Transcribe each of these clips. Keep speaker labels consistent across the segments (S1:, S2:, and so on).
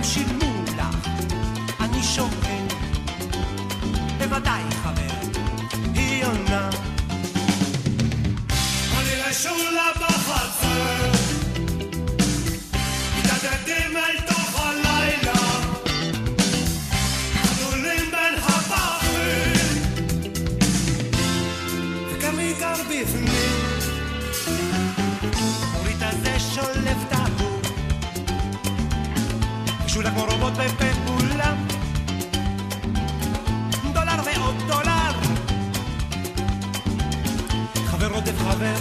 S1: וגם שילמו לה. אני שואל בוודאי חבר. היא עונה. אני ושולה שולה כמו רובוט בפעולה דולר ועוד דולר חבר רודף חבר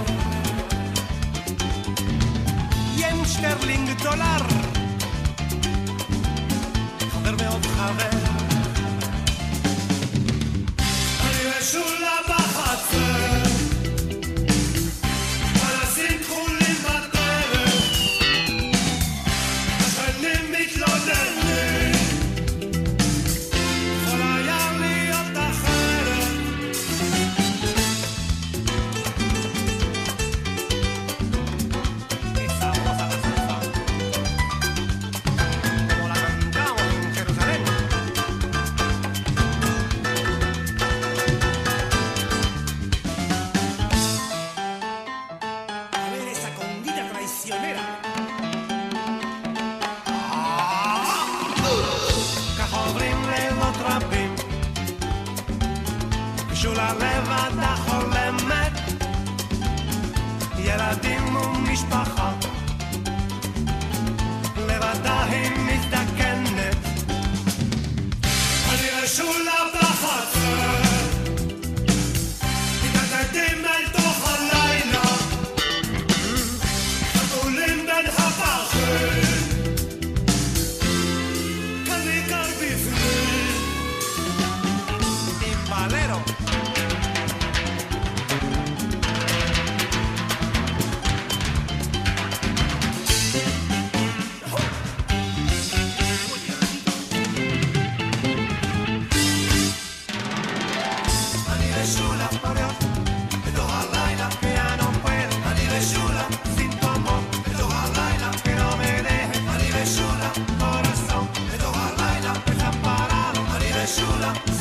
S1: ין שטרלינג דולר חבר ועוד חבר שולה לבדה חולמת. ילדים ומשפחה. לבדה היא מזדקנת אני ושולה בחצר מתעתדים אל תוך הלילה. חתולים בין הפחים אני